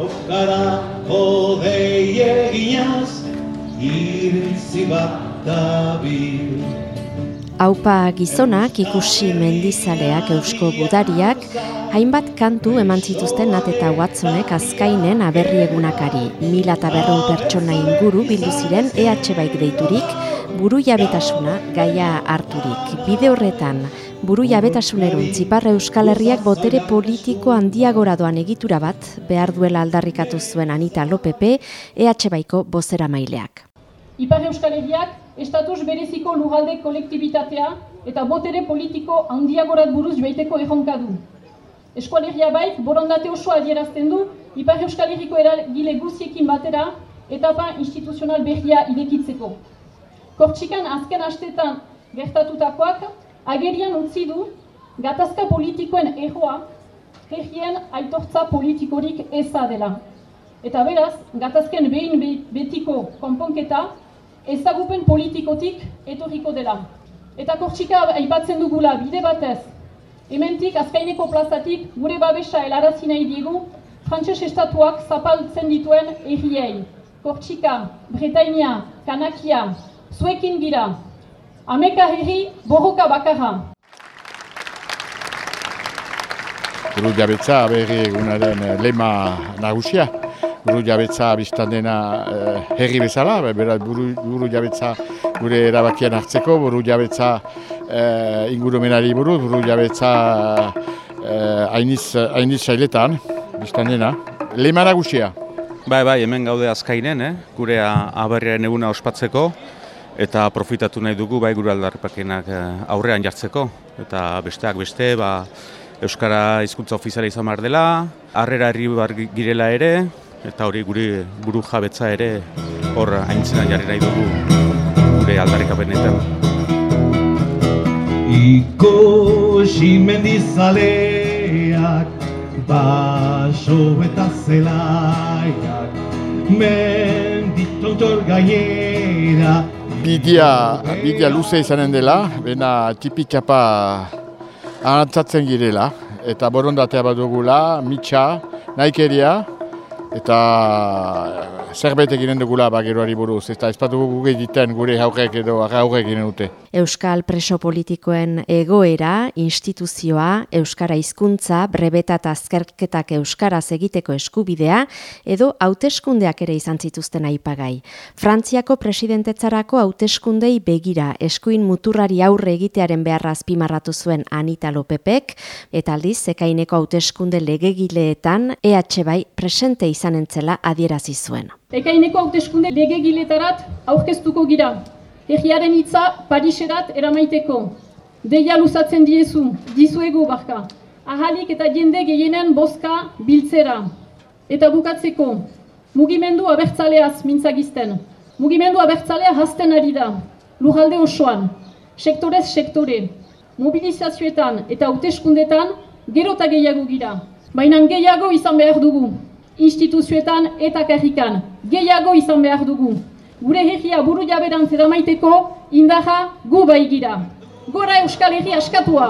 Lokara kodei eginaz, iritzi bat dabil. Aupa gizonak ikusi mendizaleak eusko budariak, hainbat kantu eman zituzten nat eta watsonek azkainen aberri egunakari. Mila eta berrun pertsona inguru bildu ziren EH baik deiturik, buru jabetasuna gaia harturik. Bide horretan, buru jabetasunerun txiparra euskal herriak botere politiko handiagora doan egitura bat, behar duela aldarrikatu zuen Anita Lopepe, EH baiko bozera maileak. Ipar Euskal Herriak estatus bereziko lugalde kolektibitatea eta botere politiko handiagorat buruz joaiteko erronka du. Eskualegia baik borondate osoa adierazten du Ipar Euskal Herriko eragile guziekin batera etapa instituzional berria irekitzeko. Kortxikan azken astetan gertatutakoak agerian utzi du gatazka politikoen erroa herrien aitortza politikorik eza dela. Eta beraz, gatazken behin betiko konponketa ezagupen politikotik etorriko dela. Eta kortxika aipatzen dugula bide batez, hementik azkaineko plazatik gure babesa helarazi nahi diegu frantses estatuak zapaltzen dituen erriei. Kortxika, Bretainia, Kanakia, zuekin gira. Ameka herri, borroka bakarra. Guru jabetza berri egunaren lema nagusia buru jabetza biztan dena herri bezala, beraz buru, buru jabetza gure erabakian hartzeko, buru jabetza eh, ingurumenari buru, buru jabetza eh, ainiz, ainiz sailetan biztan dena. Lehmara guzia. Bai, bai, hemen gaude azkainen, eh? gure aberriaren eguna ospatzeko eta profitatu nahi dugu bai gure aldarripakenak eh, aurrean jartzeko. Eta besteak beste, ba, Euskara hizkuntza ofiziala izan behar dela, harrera herri girela ere, eta hori guri buru jabetza ere hor aintzina jarri nahi dugu gure aldarrikapenetan. Ikusi mendizaleak baso eta zelaiak menditontor gainera Bidia, bidia luze izanen dela, bena tipikapa anatzatzen girela, eta borondatea bat dugula, mitxa, naikeria, eta zerbait eginen dugula bageroari buruz, eta espatu gugu egiten gure haurek edo haurek eginen dute. Euskal preso politikoen egoera, instituzioa, Euskara hizkuntza, brebeta eta azkerketak Euskaraz egiteko eskubidea, edo hauteskundeak ere izan zituzten aipagai. Frantziako presidentetzarako hauteskundei begira eskuin muturrari aurre egitearen beharra azpimarratu zuen Anita Lopepek, eta aldiz, zekaineko hauteskunde legegileetan EH bai presente izan entzela adierazi zuen. Ekaineko hauteskunde legegiletarat aurkeztuko gira. Herriaren hitza Pariserat eramaiteko. Deia luzatzen diezu, dizuegu barka. Ahalik eta jende gehienen bozka biltzera. Eta bukatzeko, mugimendu abertzaleaz mintzagizten. Mugimendu abertzalea hasten ari da. Lujalde osoan, sektorez sektore, mobilizazioetan eta hauteskundetan gero gehiago gira. Baina gehiago izan behar dugu instituzioetan eta karrikan. Gehiago izan behar dugu. Gure herria buru jaberan zeramaiteko indaja gu baigira. Gora Euskal Herria askatua!